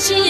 she